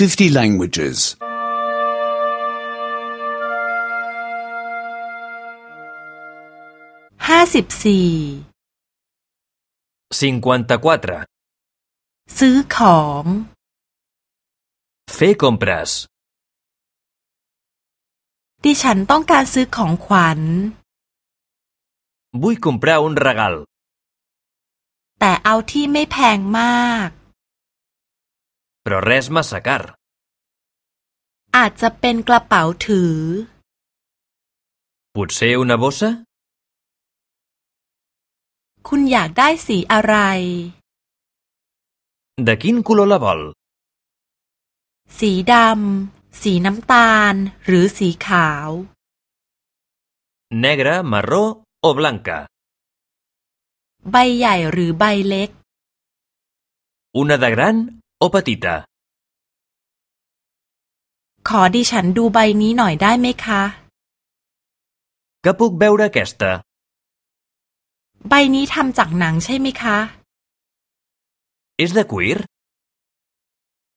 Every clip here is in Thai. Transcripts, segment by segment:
50 languages. ห้าสิบสี่ 54. ซื้อของ Fer compres. ดิฉันต้องการซื้อของขวัญ Vull comprar un regal, แต่เอาที่ไม่แพงมาก però res massa car. อาจจะเป็นกระเป๋าถือ Potser una bossa? คุณอยากได้สีอะไร De quin color la vol? สีดำ สีน้ำตาล หรือสีขาว Negra, marró o blanca? ใบใหญ่หรือใบเล็ก Una de gran o petita? ขอดิฉันดูใบนี้หน่อยได้ไหมคะ Que puc veure aquesta? ใบนี้ทำจากหนังใช่ไหมคะ És de cuir?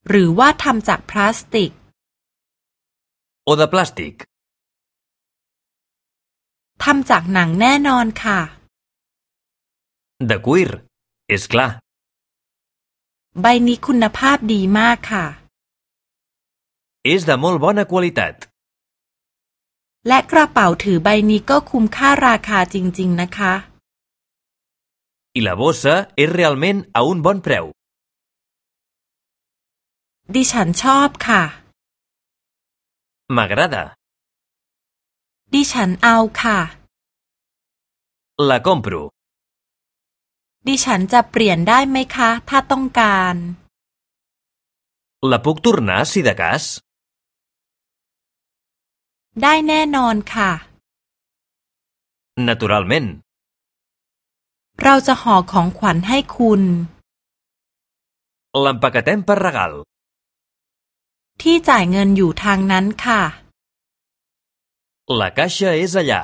หรือว่าทำจากพลาสติก O de plàstic? ทำจากหนังแน่นอนค่ะ De cuir, és clar. ใบนี้คุณภาพดีมากค่ะ És de molt bona qualitat. และกระเป๋าถือใบนี้ก็คุ้มค่าราคาจริง ๆ นะคะ I la bossa és realment a un bon preu. ดิฉันชอบค่ะ M'agrada. ดิฉันเอาค่ะ La compro. ดิฉันจะเปลี่ยนได้ไหมคะ ถ้าต้องการ La puc tornar si de cas? ได้แน่นอนค่ะ Naturalment. เราจะห่อของขวัญให้คุณ L'empaquetem per regal. ที่จ่ายเงินอยู่ทางนั้นค่ะ La caixa és allà.